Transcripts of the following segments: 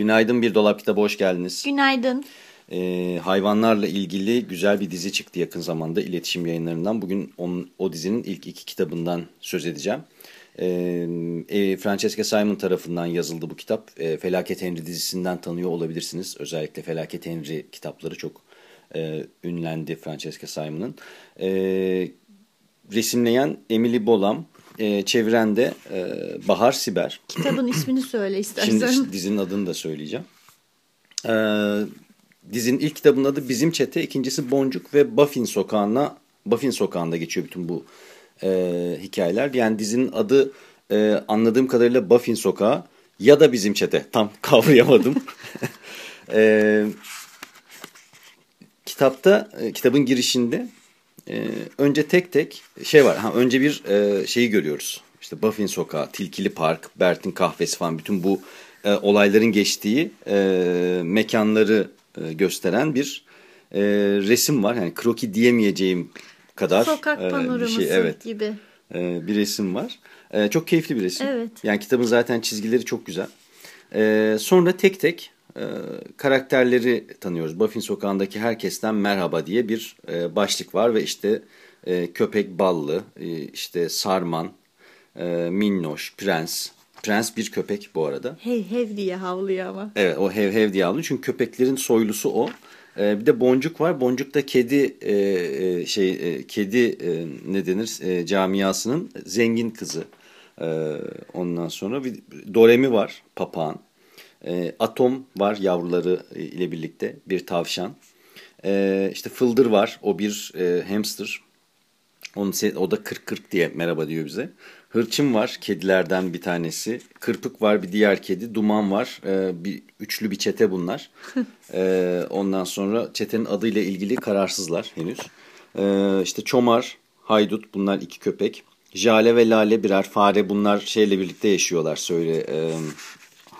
Günaydın Bir Dolap Kitabı hoş geldiniz. Günaydın. Ee, hayvanlarla ilgili güzel bir dizi çıktı yakın zamanda iletişim yayınlarından. Bugün on, o dizinin ilk iki kitabından söz edeceğim. Ee, e, Francesca Simon tarafından yazıldı bu kitap. E, Felaket Henry dizisinden tanıyor olabilirsiniz. Özellikle Felaket Henry kitapları çok e, ünlendi Francesca Simon'ın. E, resimleyen Emily Bolam, e, çeviren de e, Bahar Siber. Kitabın ismini söyle istersen. Şimdi dizinin adını da söyleyeceğim. E, dizinin ilk kitabının adı Bizim Çete, ikincisi Boncuk ve Buffin Sokağı'na Buffin Sokağı'nda geçiyor bütün bu e, hikayeler. Yani dizinin adı e, anladığım kadarıyla Buffin Sokağı ya da Bizim Çete. Tam kavrayamadım. e, kitapta, e, kitabın girişinde e, önce tek tek şey var. Ha, önce bir e, şeyi görüyoruz. İşte Buffin Sokağı, Tilkili Park, Bert'in kahvesi falan bütün bu e, olayların geçtiği e, mekanları e, gösteren bir e, resim var. Yani kroki diyemeyeceğim kadar Sokak e, bir şey. Evet, gibi. E, bir resim var. E, çok keyifli bir resim. Evet. Yani kitabın zaten çizgileri çok güzel. E, sonra tek tek e, karakterleri tanıyoruz. Buffin Sokağı'ndaki herkesten merhaba diye bir e, başlık var ve işte e, köpek ballı, e, işte sarman, e, minnoş, prens. Prens bir köpek bu arada. Hev hev diye havlıyor ama. Evet o hev hev diye havlıyor çünkü köpeklerin soylusu o. E, bir de boncuk var. Boncuk da kedi e, e, şey e, kedi e, ne denir e, camiasının zengin kızı. E, ondan sonra bir Doremi var papağan. E, Atom var yavruları ile birlikte bir tavşan. E, işte Fıldır var o bir e, hamster. Onun, o da 40-40 diye merhaba diyor bize. Hırçın var kedilerden bir tanesi. Kırpık var bir diğer kedi. Duman var. E, bir Üçlü bir çete bunlar. e, ondan sonra çetenin adıyla ilgili kararsızlar henüz. E, işte Çomar, Haydut bunlar iki köpek. Jale ve Lale birer fare bunlar şeyle birlikte yaşıyorlar söyle. E,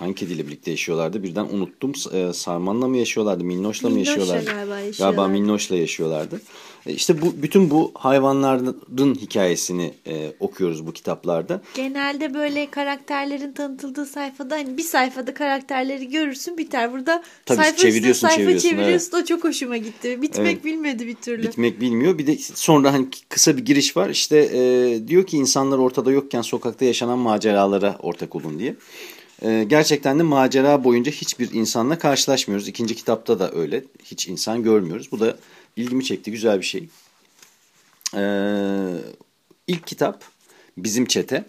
hangi kediyle birlikte yaşıyorlardı birden unuttum. E, Sarman'la mı yaşıyorlardı, Minnoş'la mı yaşıyorlardı? galiba yaşıyorlardı. Galiba Minnoş'la yaşıyorlardı. E, işte bu bütün bu hayvanların hikayesini e, okuyoruz bu kitaplarda. Genelde böyle karakterlerin tanıtıldığı sayfada hani bir sayfada karakterleri görürsün biter. Burada Tabii sayfa çeviriyorsun, sayfa çeviriyorsun, çeviriyorsun. O çok hoşuma gitti. Bitmek Evet. bilmedi bir türlü. Bitmek bilmiyor. Bir de sonra hani kısa bir giriş var. İşte e, diyor ki insanlar ortada yokken sokakta yaşanan maceralara ortak olun diye. E, gerçekten de macera boyunca hiçbir insanla karşılaşmıyoruz. İkinci kitapta da öyle. Hiç insan görmüyoruz. Bu da ilgimi çekti. Güzel bir şey. E, ilk kitap Bizim Çete.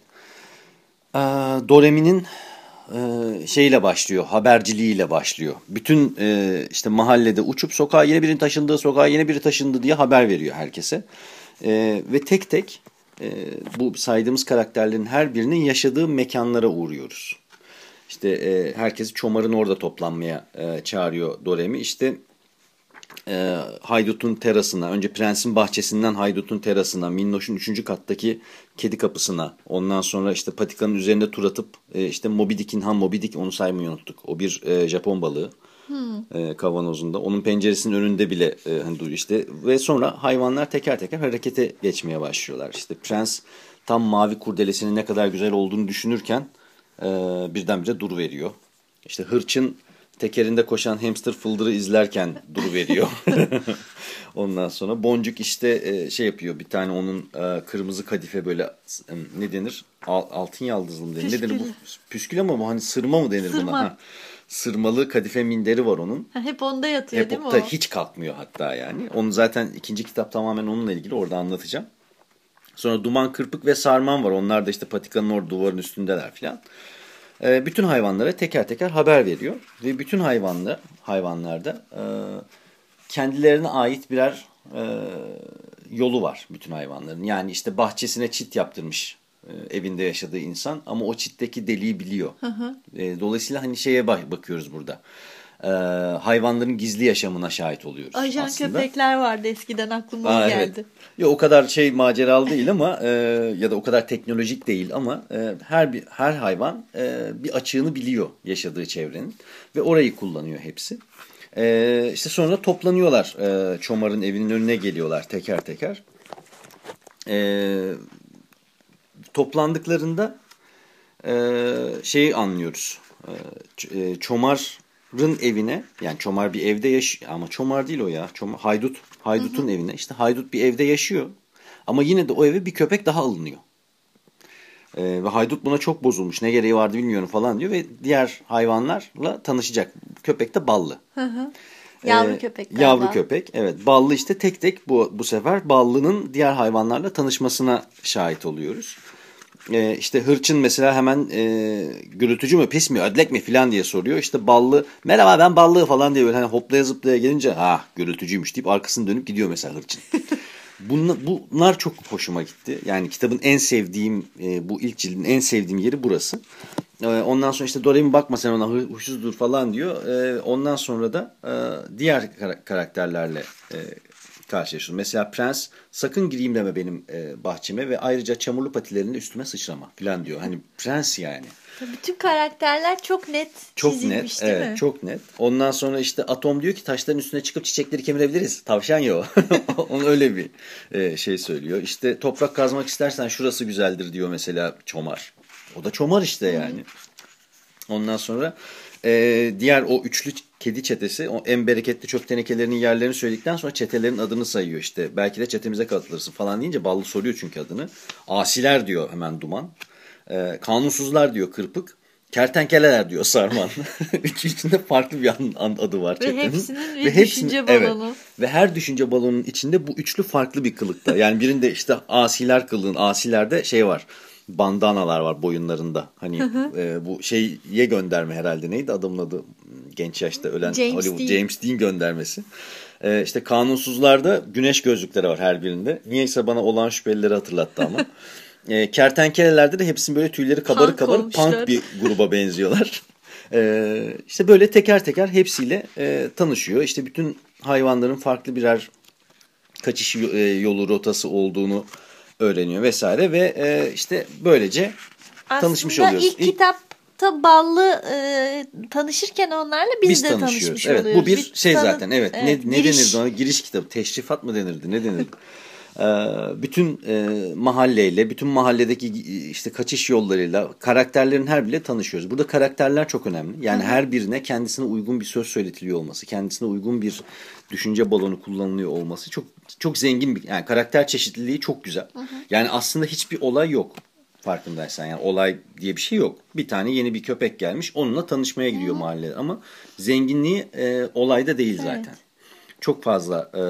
E, Doremi'nin e, şeyle başlıyor, haberciliğiyle başlıyor. Bütün e, işte mahallede uçup sokağa yeni birinin taşındığı, sokağa yeni biri taşındı diye haber veriyor herkese. Ve tek tek e, bu saydığımız karakterlerin her birinin yaşadığı mekanlara uğruyoruz. İşte e, herkesi Çomar'ın orada toplanmaya e, çağırıyor Doremi. İşte e, Haydut'un terasına, önce Prens'in bahçesinden Haydut'un terasına, Minnoş'un üçüncü kattaki kedi kapısına, ondan sonra işte patikanın üzerinde tur atıp e, işte Moby Dick'in, ha Moby Dick onu saymayı unuttuk. O bir e, Japon balığı e, kavanozunda. Onun penceresinin önünde bile e, hani işte ve sonra hayvanlar teker teker harekete geçmeye başlıyorlar. İşte Prens tam mavi kurdelesinin ne kadar güzel olduğunu düşünürken e, birdenbire dur veriyor. İşte hırçın tekerinde koşan hamster fıldırı izlerken dur veriyor. Ondan sonra boncuk işte e, şey yapıyor bir tane onun e, kırmızı kadife böyle e, ne denir Al, altın yaldızlı mı denir? Ne denir bu? Püskül ama bu hani sırma mı denir Sırma. buna? Ha. Sırmalı kadife minderi var onun. Ha, Hep onda yatıyor Hep değil mi o, hiç kalkmıyor hatta yani. Onu zaten ikinci kitap tamamen onunla ilgili orada anlatacağım. Sonra duman, kırpık ve sarman var. Onlar da işte patikanın orada duvarın üstündeler filan. Ee, bütün hayvanlara teker teker haber veriyor. Ve bütün hayvanlar, hayvanlarda e, kendilerine ait birer e, yolu var bütün hayvanların. Yani işte bahçesine çit yaptırmış e, evinde yaşadığı insan ama o çitteki deliği biliyor. E, dolayısıyla hani şeye bak bakıyoruz burada. E, hayvanların gizli yaşamına şahit oluyoruz Ajan aslında. köpekler vardı eskiden aklıma Aa, o evet. geldi. Yo, o kadar şey maceralı değil ama e, ya da o kadar teknolojik değil ama e, her bir her hayvan e, bir açığını biliyor yaşadığı çevrenin ve orayı kullanıyor hepsi. E, işte sonra toplanıyorlar e, Çomar'ın evinin önüne geliyorlar teker teker. E, toplandıklarında e, şeyi anlıyoruz. E, çomar'ın evine yani Çomar bir evde yaşıyor ama Çomar değil o ya. Çomar, haydut. Haydut'un evine. İşte Haydut bir evde yaşıyor. Ama yine de o eve bir köpek daha alınıyor. E, ve haydut buna çok bozulmuş. Ne gereği vardı bilmiyorum falan diyor ve diğer hayvanlarla tanışacak. Köpek de ballı. Hı hı. Yavru ee, köpek galiba. Yavru köpek evet. Ballı işte tek tek bu, bu sefer ballının diğer hayvanlarla tanışmasına şahit oluyoruz. Ee, işte hırçın mesela hemen e, gürültücü mü pis mi ödlek mi falan diye soruyor. İşte ballı merhaba ben ballı falan diye böyle hani hoplaya zıplaya gelince ah gürültücüymüş deyip arkasını dönüp gidiyor mesela hırçın. Bunlar, bunlar çok hoşuma gitti. Yani kitabın en sevdiğim, e, bu ilk cildin en sevdiğim yeri burası. E, ondan sonra işte Doremi bakma sen ona huysuzdur falan diyor. E, ondan sonra da e, diğer kar karakterlerle e, karşılaşıyoruz. Mesela prens sakın gireyim deme benim e, bahçeme ve ayrıca çamurlu patilerini üstüme sıçrama falan diyor. Hani prens yani. Bütün karakterler çok net çok çizilmiş net, değil evet, mi? Çok net. Ondan sonra işte Atom diyor ki taşların üstüne çıkıp çiçekleri kemirebiliriz. Tavşan ya o. Onun öyle bir e, şey söylüyor. İşte toprak kazmak istersen şurası güzeldir diyor mesela Çomar. O da Çomar işte yani. Ondan sonra e, diğer o üçlü kedi çetesi o en bereketli çöp tenekelerinin yerlerini söyledikten sonra çetelerin adını sayıyor işte. Belki de çetemize katılırsın falan deyince Ballı soruyor çünkü adını. Asiler diyor hemen Duman. E, kanunsuzlar diyor Kırpık. Kertenkeleler diyor Sarman. Üç içinde farklı bir adı var. Ve hepsinin bir ve düşünce balonu. Evet. Ve her düşünce balonunun içinde bu üçlü farklı bir kılıkta. Yani birinde işte asiler kılığın, asilerde şey var bandanalar var boyunlarında. Hani e, bu şeye gönderme herhalde neydi adamın adı genç yaşta ölen James Hollywood Dean. James Dean göndermesi. E, işte kanunsuzlarda güneş gözlükleri var her birinde. Niyeyse bana olan şüphelileri hatırlattı ama. e, kertenkelelerde de hepsinin böyle tüyleri kabarık kabarık punk bir gruba benziyorlar. e, işte böyle teker teker hepsiyle e, tanışıyor. İşte bütün hayvanların farklı birer kaçış e, yolu rotası olduğunu öğreniyor vesaire ve e, işte böylece Aslında tanışmış oluyoruz. ilk, ilk kitapta ballı e, tanışırken onlarla biz, biz de tanışmış evet, oluyoruz. Bu bir, bir şey zaten evet. evet ne, ne denirdi ona giriş kitabı teşrifat mı denirdi ne denirdi? Ee, bütün e, mahalleyle, bütün mahalledeki işte kaçış yollarıyla karakterlerin her biriyle tanışıyoruz. Burada karakterler çok önemli. Yani Hı -hı. her birine kendisine uygun bir söz söyletiliyor olması, kendisine uygun bir düşünce balonu kullanılıyor olması çok çok zengin bir yani karakter çeşitliliği çok güzel. Hı -hı. Yani aslında hiçbir olay yok farkındaysan yani olay diye bir şey yok. Bir tane yeni bir köpek gelmiş onunla tanışmaya gidiyor mahallede ama zenginliği e, olayda değil zaten. Evet çok fazla e,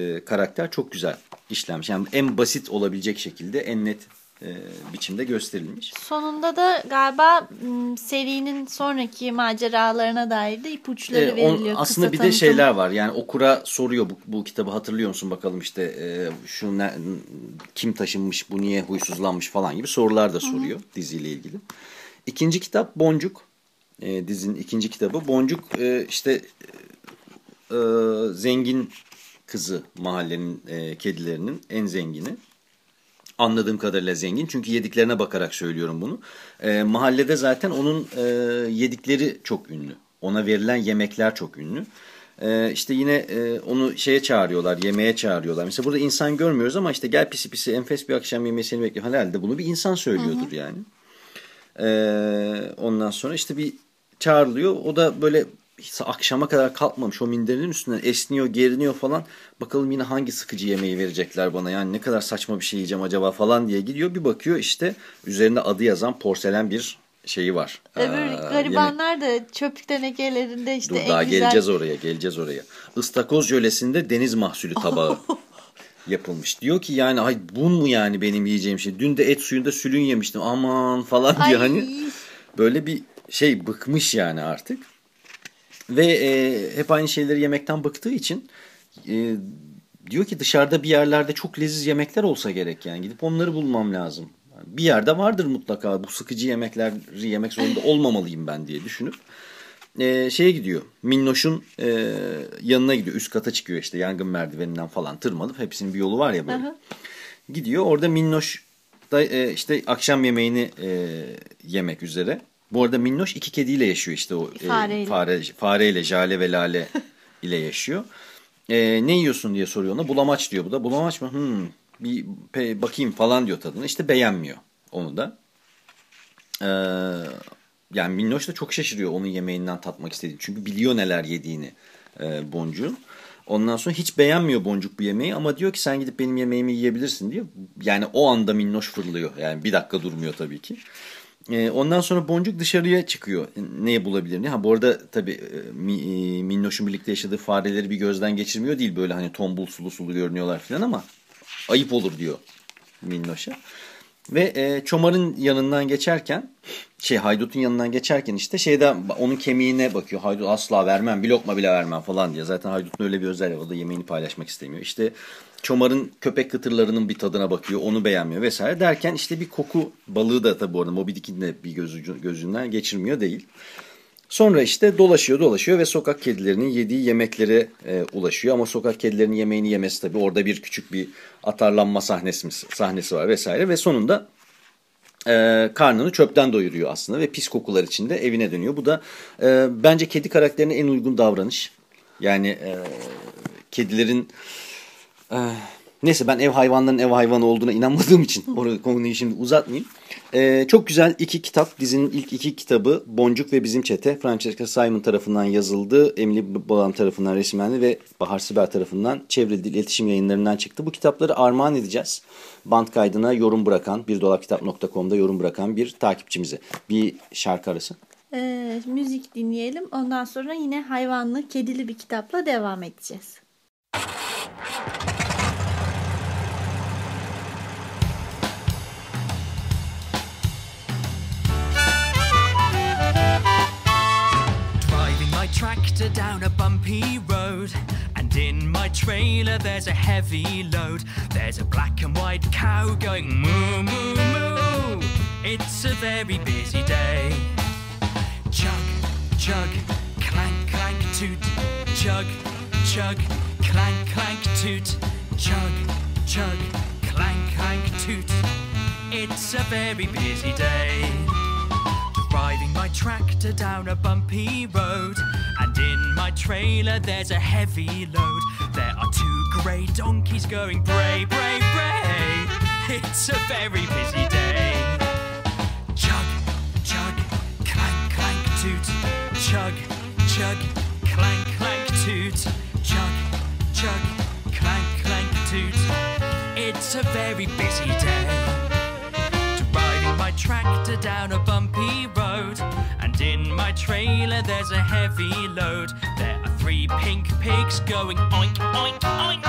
e, karakter çok güzel işlenmiş. Yani en basit olabilecek şekilde en net e, biçimde gösterilmiş. Sonunda da galiba serinin sonraki maceralarına dair de ipuçları e, veriliyor. Aslında bir tanıtım. de şeyler var. Yani okura soruyor bu, bu kitabı hatırlıyor musun bakalım işte e, şu ne, kim taşınmış bu niye huysuzlanmış falan gibi sorular da soruyor Hı -hı. diziyle ilgili. İkinci kitap Boncuk. E, dizinin ikinci kitabı. Boncuk e, işte e, zengin kızı mahallenin e, kedilerinin en zengini. Anladığım kadarıyla zengin. Çünkü yediklerine bakarak söylüyorum bunu. E, mahallede zaten onun e, yedikleri çok ünlü. Ona verilen yemekler çok ünlü. E, işte yine e, onu şeye çağırıyorlar, yemeğe çağırıyorlar. Mesela burada insan görmüyoruz ama işte gel pisi pisi enfes bir akşam yemeği seni bekliyor. Herhalde bunu bir insan söylüyordur hı hı. yani. E, ondan sonra işte bir çağrılıyor. O da böyle akşama kadar kalkmamış o minderin üstünden esniyor geriniyor falan bakalım yine hangi sıkıcı yemeği verecekler bana yani ne kadar saçma bir şey yiyeceğim acaba falan diye gidiyor bir bakıyor işte üzerinde adı yazan porselen bir şeyi var. Öbür ee, garibanlar yemek. da çöp tenekelerinde işte Dur, en daha güzel... geleceğiz oraya geleceğiz oraya. Istakoz jölesinde deniz mahsulü tabağı yapılmış. Diyor ki yani ay bu mu yani benim yiyeceğim şey. Dün de et suyunda sülün yemiştim aman falan diyor ay. hani. Böyle bir şey bıkmış yani artık. Ve e, hep aynı şeyleri yemekten bıktığı için e, diyor ki dışarıda bir yerlerde çok leziz yemekler olsa gerek yani gidip onları bulmam lazım. Bir yerde vardır mutlaka bu sıkıcı yemekleri yemek zorunda olmamalıyım ben diye düşünüp e, şeye gidiyor. Minnoş'un e, yanına gidiyor. Üst kata çıkıyor işte yangın merdiveninden falan tırmanıp hepsinin bir yolu var ya böyle. Aha. Gidiyor orada Minnoş da e, işte akşam yemeğini e, yemek üzere. Bu arada Minnoş iki kediyle yaşıyor işte o fareyle, e, fare, fareyle Jale ve Lale ile yaşıyor. E, ne yiyorsun diye soruyor ona. Bulamaç diyor bu da. Bulamaç mı? Hmm, bir pe, bakayım falan diyor tadına. İşte beğenmiyor onu da. E, yani Minnoş da çok şaşırıyor onun yemeğinden tatmak istediği. Çünkü biliyor neler yediğini e, boncuğun. Ondan sonra hiç beğenmiyor boncuk bu yemeği ama diyor ki sen gidip benim yemeğimi yiyebilirsin diyor. Yani o anda minnoş fırlıyor. Yani bir dakika durmuyor tabii ki. E, ondan sonra boncuk dışarıya çıkıyor. Neye bulabilir diye. Ha bu arada tabii e, e, minnoşun birlikte yaşadığı fareleri bir gözden geçirmiyor değil. Böyle hani tombul sulu sulu görünüyorlar falan ama ayıp olur diyor minnoşa. Ve e, Çomar'ın yanından geçerken şey Haydut'un yanından geçerken işte şeyde onun kemiğine bakıyor. Haydut asla vermem bir lokma bile vermem falan diye. Zaten Haydut'un öyle bir özelliği o da yemeğini paylaşmak istemiyor. İşte Çomar'ın köpek kıtırlarının bir tadına bakıyor onu beğenmiyor vesaire derken işte bir koku balığı da tabii bu arada Moby Dick'in de bir gözü, gözünden geçirmiyor değil. Sonra işte dolaşıyor dolaşıyor ve sokak kedilerinin yediği yemeklere e, ulaşıyor. Ama sokak kedilerinin yemeğini yemesi tabii orada bir küçük bir atarlanma sahnesi, sahnesi var vesaire. Ve sonunda e, karnını çöpten doyuruyor aslında ve pis kokular içinde evine dönüyor. Bu da e, bence kedi karakterine en uygun davranış. Yani e, kedilerin... E, Neyse ben ev hayvanlarının ev hayvanı olduğuna inanmadığım için orada konuyu şimdi uzatmayayım. Ee, çok güzel iki kitap. Dizinin ilk iki kitabı Boncuk ve Bizim Çete. Francesca Simon tarafından yazıldı. Emily Balam tarafından resimlendi ve Bahar Siber tarafından çevrildi. iletişim yayınlarından çıktı. Bu kitapları armağan edeceğiz. Band kaydına yorum bırakan, birdolapkitap.com'da yorum bırakan bir takipçimize. Bir şarkı arası. Ee, müzik dinleyelim. Ondan sonra yine hayvanlı, kedili bir kitapla devam edeceğiz. Tractor down a bumpy road. And in my trailer there's a heavy load. There's a black and white cow going moo moo moo. It's a very busy day. Chug, chug, clank, clank, toot. Chug, chug, clank, clank, toot. Chug, chug, clank, clank, toot. It's a very busy day. Driving my tractor down a bumpy road. And in my trailer there's a heavy load. There are two grey donkeys going bray, bray, bray. It's a very busy day. Chug, chug, clank, clank, toot. Chug, chug, clank, clank, toot. Chug, chug, clank, clank, toot. It's a very busy day Riding my tractor down a bumpy road. My trailer there's a heavy load. There are three pink pigs going oink, oink, oink.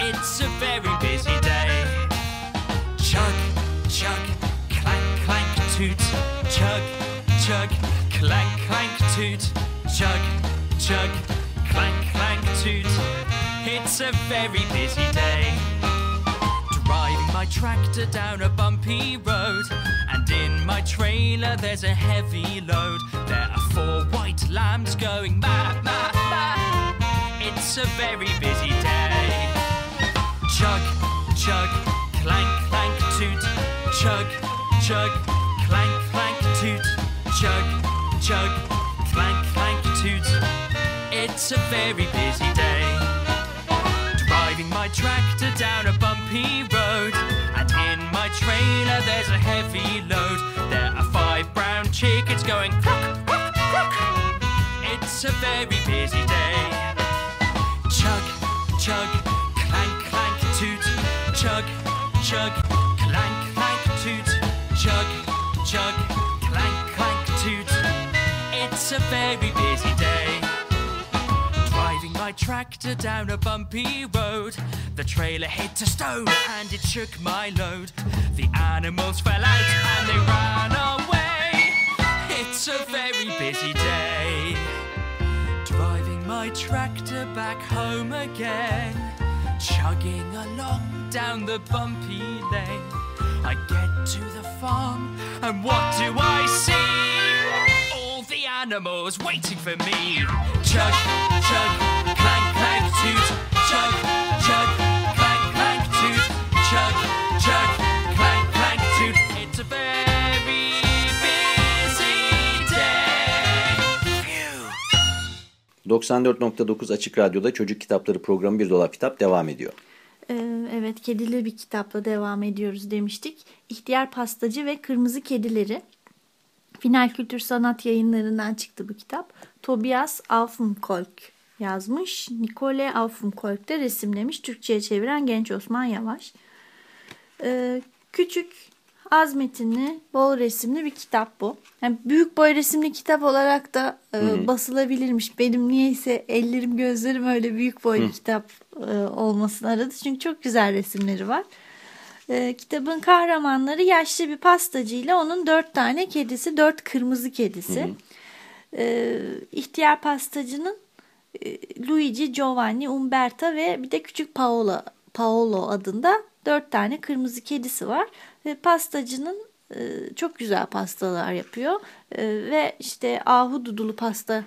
It's a very busy day. Chug, chug, clank, clank, toot. Chug, chug, clank, clank, toot. Chug, chug, clank, clank, toot. It's a very busy day my tractor down a bumpy road. And in my trailer there's a heavy load. There are four white lambs going ma, ma, ma. It's a very busy day. Chug, chug, clank, clank, toot. Chug, chug, clank, clank, toot. Chug, chug, clank, clank, toot. It's a very busy day driving my tractor down a bumpy road. Trailer there's a heavy load. There are five brown chickens going cluck, cluck, cluck. It's a very busy day. Chug, chug, clank, clank, toot. Chug, chug, clank, clank, toot. Chug, chug, clank, clank, toot. It's a very busy day my tractor down a bumpy road. The trailer hit a stone and it shook my load. The animals fell out and they ran away. It's a very busy day. Driving my tractor back home again. Chugging along down the bumpy lane. I get to the farm and what do I see? All the animals waiting for me. Chug, chug, toot, chug, chug, clank, clank, toot, chug, chug, clank, clank, toot. It's a very busy day. 94.9 Açık Radyo'da Çocuk Kitapları programı Bir Dolap Kitap devam ediyor. Ee, evet, kedili bir kitapla devam ediyoruz demiştik. İhtiyar Pastacı ve Kırmızı Kedileri Final Kültür Sanat yayınlarından çıktı bu kitap. Tobias Aufenkolk yazmış. Nicole Aufenkolk de resimlemiş. Türkçe'ye çeviren Genç Osman Yavaş. Ee, küçük az metinli, bol resimli bir kitap bu. Yani büyük boy resimli kitap olarak da e, basılabilirmiş. Benim niyeyse ellerim gözlerim öyle büyük boy bir kitap e, olmasını aradı. Çünkü çok güzel resimleri var. E, kitabın kahramanları yaşlı bir pastacıyla onun dört tane kedisi, dört kırmızı kedisi. E, ihtiyar pastacının Luigi, Giovanni, Umberta ve bir de küçük Paolo, Paolo adında dört tane kırmızı kedisi var. Ve pastacının e, çok güzel pastalar yapıyor. E, ve işte ahududulu pasta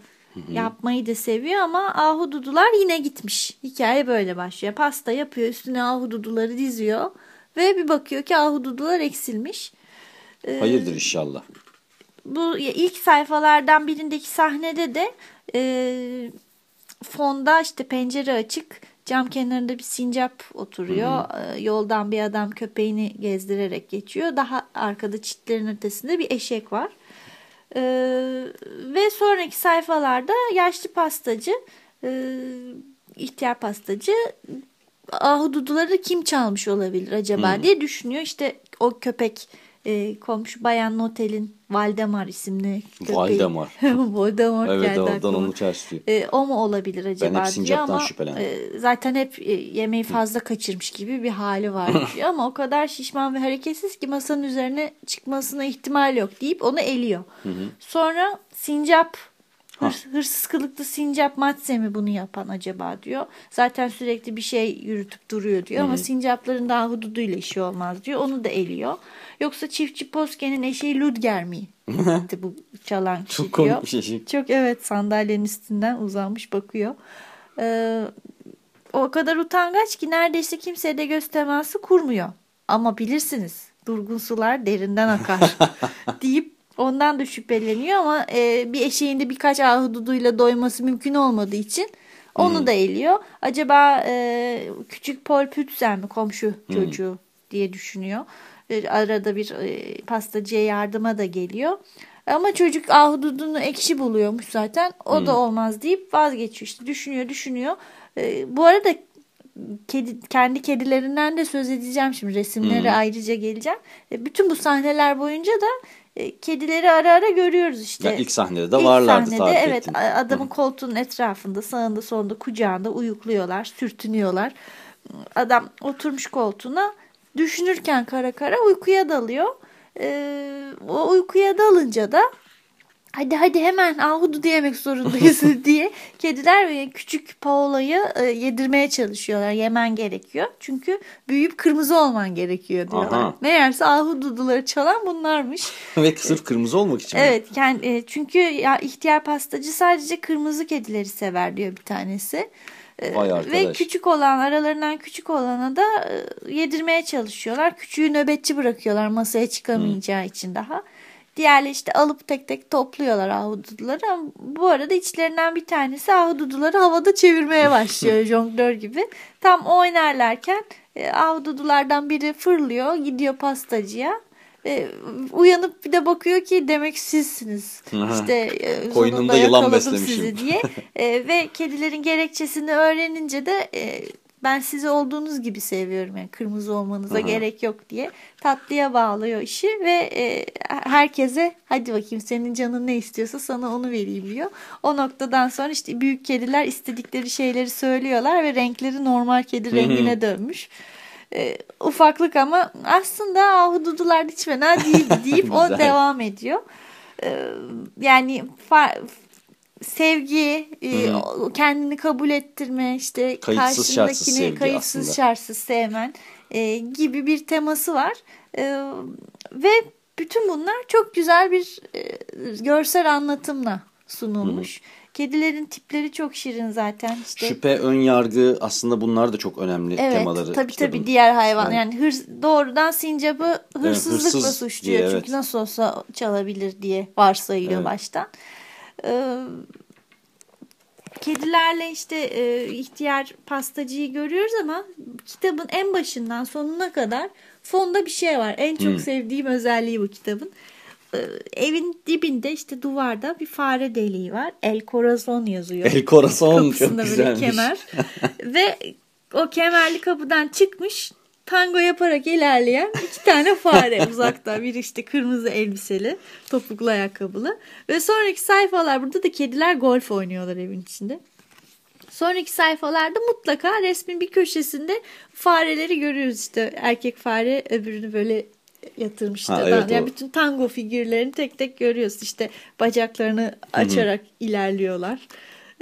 yapmayı da seviyor ama ahududular yine gitmiş. Hikaye böyle başlıyor. Pasta yapıyor üstüne ahududuları diziyor. Ve bir bakıyor ki ahududular eksilmiş. E, Hayırdır inşallah. bu ilk sayfalardan birindeki sahnede de e, fonda işte pencere açık cam kenarında bir sincap oturuyor. E, yoldan bir adam köpeğini gezdirerek geçiyor. Daha arkada çitlerin ötesinde bir eşek var. E, ve sonraki sayfalarda yaşlı pastacı e, ihtiyar pastacı ahududuları kim çalmış olabilir acaba diye düşünüyor. İşte o köpek e, komşu Bayan Notel'in Valdemar isimli köpeği. Valdemar. Voldemort Evet geldi oradan aklıma. onu çağrıştırıyor. E, o mu olabilir acaba hep diyor sincaptan ama şüphelendim. e, zaten hep e, yemeği fazla kaçırmış gibi bir hali var diyor ama o kadar şişman ve hareketsiz ki masanın üzerine çıkmasına ihtimal yok deyip onu eliyor. Sonra sincap hırs- hırsız kılıklı sincap Matse mi bunu yapan acaba diyor. Zaten sürekli bir şey yürütüp duruyor diyor ama sincapların daha hududuyla işi olmaz diyor. Onu da eliyor. Yoksa çiftçi Poske'nin eşeği Ludger mi? Bu çalan kişi Çok diyor. komik şey. Çok evet sandalyenin üstünden uzanmış bakıyor. Ee, o kadar utangaç ki neredeyse kimseye de göz teması kurmuyor. Ama bilirsiniz durgun sular derinden akar deyip ondan da şüpheleniyor ama e, bir eşeğin de birkaç ahududuyla doyması mümkün olmadığı için onu da eliyor. Acaba e, küçük Paul Pützel mi komşu çocuğu diye düşünüyor. E, arada bir e, pastacıya yardıma da geliyor. Ama çocuk ahududunu ekşi buluyormuş zaten. O da olmaz deyip vazgeçiyor. İşte düşünüyor düşünüyor. E, bu arada kedi, kendi kedilerinden de söz edeceğim şimdi. Resimlere ayrıca geleceğim. E, bütün bu sahneler boyunca da e, kedileri ara ara görüyoruz işte. Ya ilk sahnede de İlk varlardı sahnede tarif evet ettin. adamın koltuğunun etrafında sağında solunda kucağında uyukluyorlar, sürtünüyorlar. Adam oturmuş koltuğuna düşünürken kara kara uykuya dalıyor. Ee, o uykuya dalınca da hadi hadi hemen ahudu diyemek zorundayız diye kediler ve küçük Paola'yı e, yedirmeye çalışıyorlar. Yemen gerekiyor. Çünkü büyüyüp kırmızı olman gerekiyor diyorlar. Aha. Meğerse ahududuları çalan bunlarmış. Ve sırf kırmızı olmak için. Evet yani e, çünkü ya ihtiyar pastacı sadece kırmızı kedileri sever diyor bir tanesi. E, Ve küçük olan aralarından küçük olana da yedirmeye çalışıyorlar. Küçüğü nöbetçi bırakıyorlar masaya çıkamayacağı için daha. Diğerleri işte alıp tek tek topluyorlar ahududuları. Ama bu arada içlerinden bir tanesi ahududuları havada çevirmeye başlıyor jonglör gibi. Tam oynarlarken e, ahududulardan biri fırlıyor gidiyor pastacıya. E, uyanıp bir de bakıyor ki demek sizsiniz. İşte e, Koynumda yılan beslemişim. sizi diye. E, ve kedilerin gerekçesini öğrenince de e, ben sizi olduğunuz gibi seviyorum. Yani kırmızı olmanıza gerek yok diye tatlıya bağlıyor işi ve e, herkese hadi bakayım senin canın ne istiyorsa sana onu vereyim diyor. O noktadan sonra işte büyük kediler istedikleri şeyleri söylüyorlar ve renkleri normal kedi rengine dönmüş. E, ufaklık ama aslında ahududular hiç fena değil deyip o devam ediyor. E, yani sevgi, e, kendini kabul ettirme, işte Kayıtsız şartsız karşındakini sevgi kayıtsız aslında. şartsız sevmen e, gibi bir teması var. E, ve bütün bunlar çok güzel bir e, görsel anlatımla sunulmuş. Kedilerin tipleri çok şirin zaten. İşte Şüphe, ön yargı aslında bunlar da çok önemli Evet temaları. tabii kitabın. tabii diğer hayvan Yani- yani hırs, doğrudan sincapı hırsızlıkla hırsız suçluyor. diye, Çünkü evet. nasıl olsa çalabilir diye varsayıyor Evet. baştan. Ee, kedilerle işte e, ihtiyar pastacıyı görüyoruz ama kitabın en başından sonuna kadar fonda bir şey var. En çok Hmm. sevdiğim özelliği bu kitabın. e, evin dibinde işte duvarda bir fare deliği var. El Corazon yazıyor. El Corazon çok Kapısında böyle güzelmiş. kemer. Ve o kemerli kapıdan çıkmış tango yaparak ilerleyen iki tane fare uzakta. Biri işte kırmızı elbiseli, topuklu ayakkabılı. Ve sonraki sayfalar burada da kediler golf oynuyorlar evin içinde. Sonraki sayfalarda mutlaka resmin bir köşesinde fareleri görüyoruz işte. Erkek fare öbürünü böyle yatırmış. Ha, evet, yani o. bütün tango figürlerini tek tek görüyoruz. İşte bacaklarını açarak ilerliyorlar.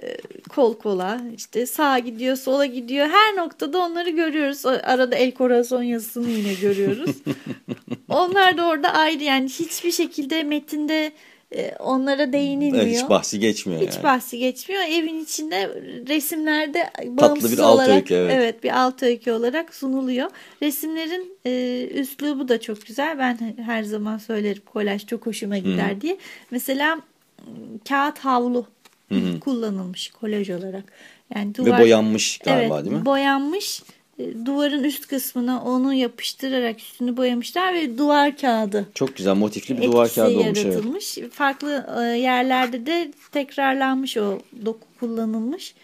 Ee, Kol kola işte sağa gidiyor sola gidiyor her noktada onları görüyoruz. Arada El Corazon yazısını yine görüyoruz. Onlar da orada ayrı yani hiçbir şekilde metinde e, onlara değinilmiyor. Evet, hiç bahsi geçmiyor Hiç yani. bahsi geçmiyor. Evin içinde resimlerde Tatlı bir alt olarak öykü, evet. bir alt öykü olarak sunuluyor. Resimlerin e, üslubu da çok güzel. Ben her zaman söylerim kolaj çok hoşuma gider diye. Mesela m, kağıt havlu kullanılmış kolaj olarak. Yani duvar, Ve boyanmış galiba evet, değil mi? Boyanmış. E, Duvarın üst kısmına onu yapıştırarak üstünü boyamışlar ve duvar kağıdı Çok güzel motifli bir duvar kağıdı olmuş. Evet. yaratılmış. Farklı e, yerlerde de tekrarlanmış o doku kullanılmış.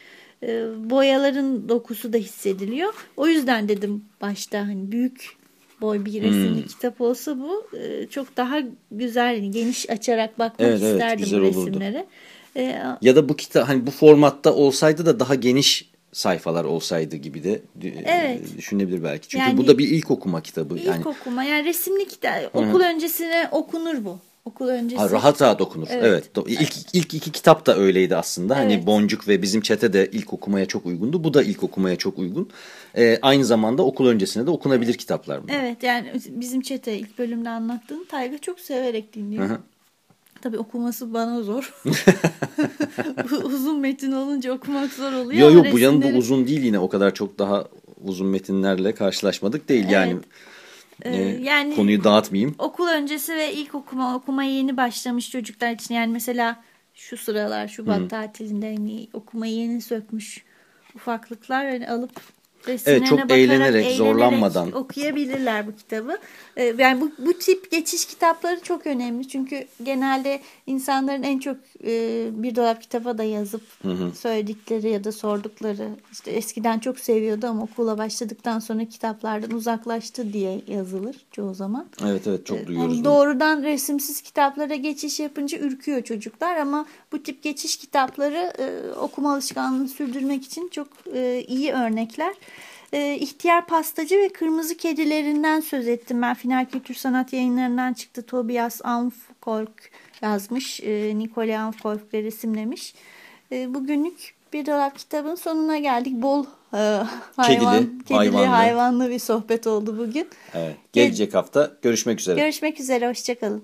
E, Boyaların dokusu da hissediliyor. O yüzden dedim başta hani büyük boy bir resimli Hmm. kitap olsa bu çok daha güzel yani geniş açarak bakmak Evet, evet, isterdim güzel bu olurdu. E, Ya da bu kitap hani bu formatta olsaydı da daha geniş sayfalar olsaydı gibi de e, Evet. düşünebilir belki. Çünkü Yani- bu da bir ilk okuma kitabı. İlk yani okuma yani resimli kitap okul öncesine okunur bu. Okul öncesi. Ha, rahat rahat okunur. Evet. Evet. İlk, ilk iki kitap da öyleydi aslında. Hani Evet. Boncuk ve bizim çete de ilk okumaya çok uygundu. Bu da ilk okumaya çok uygun. Ee, aynı zamanda okul öncesine de okunabilir kitaplar bunlar. Evet yani bizim çete ilk bölümde anlattığın Tayga çok severek dinliyor. Hı hı. Tabii okuması bana zor. Uzun metin olunca okumak zor oluyor. Yok yok bu yanı bu uzun değil yine o kadar çok daha uzun metinlerle karşılaşmadık değil. Yani Ee, e, yani konuyu dağıtmayayım. okul öncesi ve ilk okuma okumaya yeni başlamış çocuklar için yani mesela şu sıralar Şubat tatilinde hani okumayı yeni sökmüş ufaklıklar hani alıp resimlerine çok bakarak, eğlenerek, zorlanmadan. okuyabilirler bu kitabı. Ee, yani bu, bu tip geçiş kitapları çok önemli. Çünkü genelde insanların en çok e, bir dolap kitaba da yazıp söyledikleri ya da sordukları işte eskiden çok seviyordu ama okula başladıktan sonra kitaplardan uzaklaştı diye yazılır çoğu zaman. Evet evet çok Yani duyuyoruz. bunu. doğrudan resimsiz kitaplara geçiş yapınca ürküyor çocuklar ama bu tip geçiş kitapları e, okuma alışkanlığını sürdürmek için çok e, iyi örnekler. E, İhtiyar Pastacı ve Kırmızı Kedilerinden söz ettim ben. Final Kültür Sanat yayınlarından çıktı. Tobias Amfkolk yazmış. E, Nikole Amfkolk de resimlemiş. E, bugünlük bir dolap kitabın sonuna geldik. Bol e, hayvan, kedili, hayvanlı. hayvanlı bir sohbet oldu bugün. Evet. Gelecek hafta görüşmek üzere. Görüşmek üzere, hoşçakalın.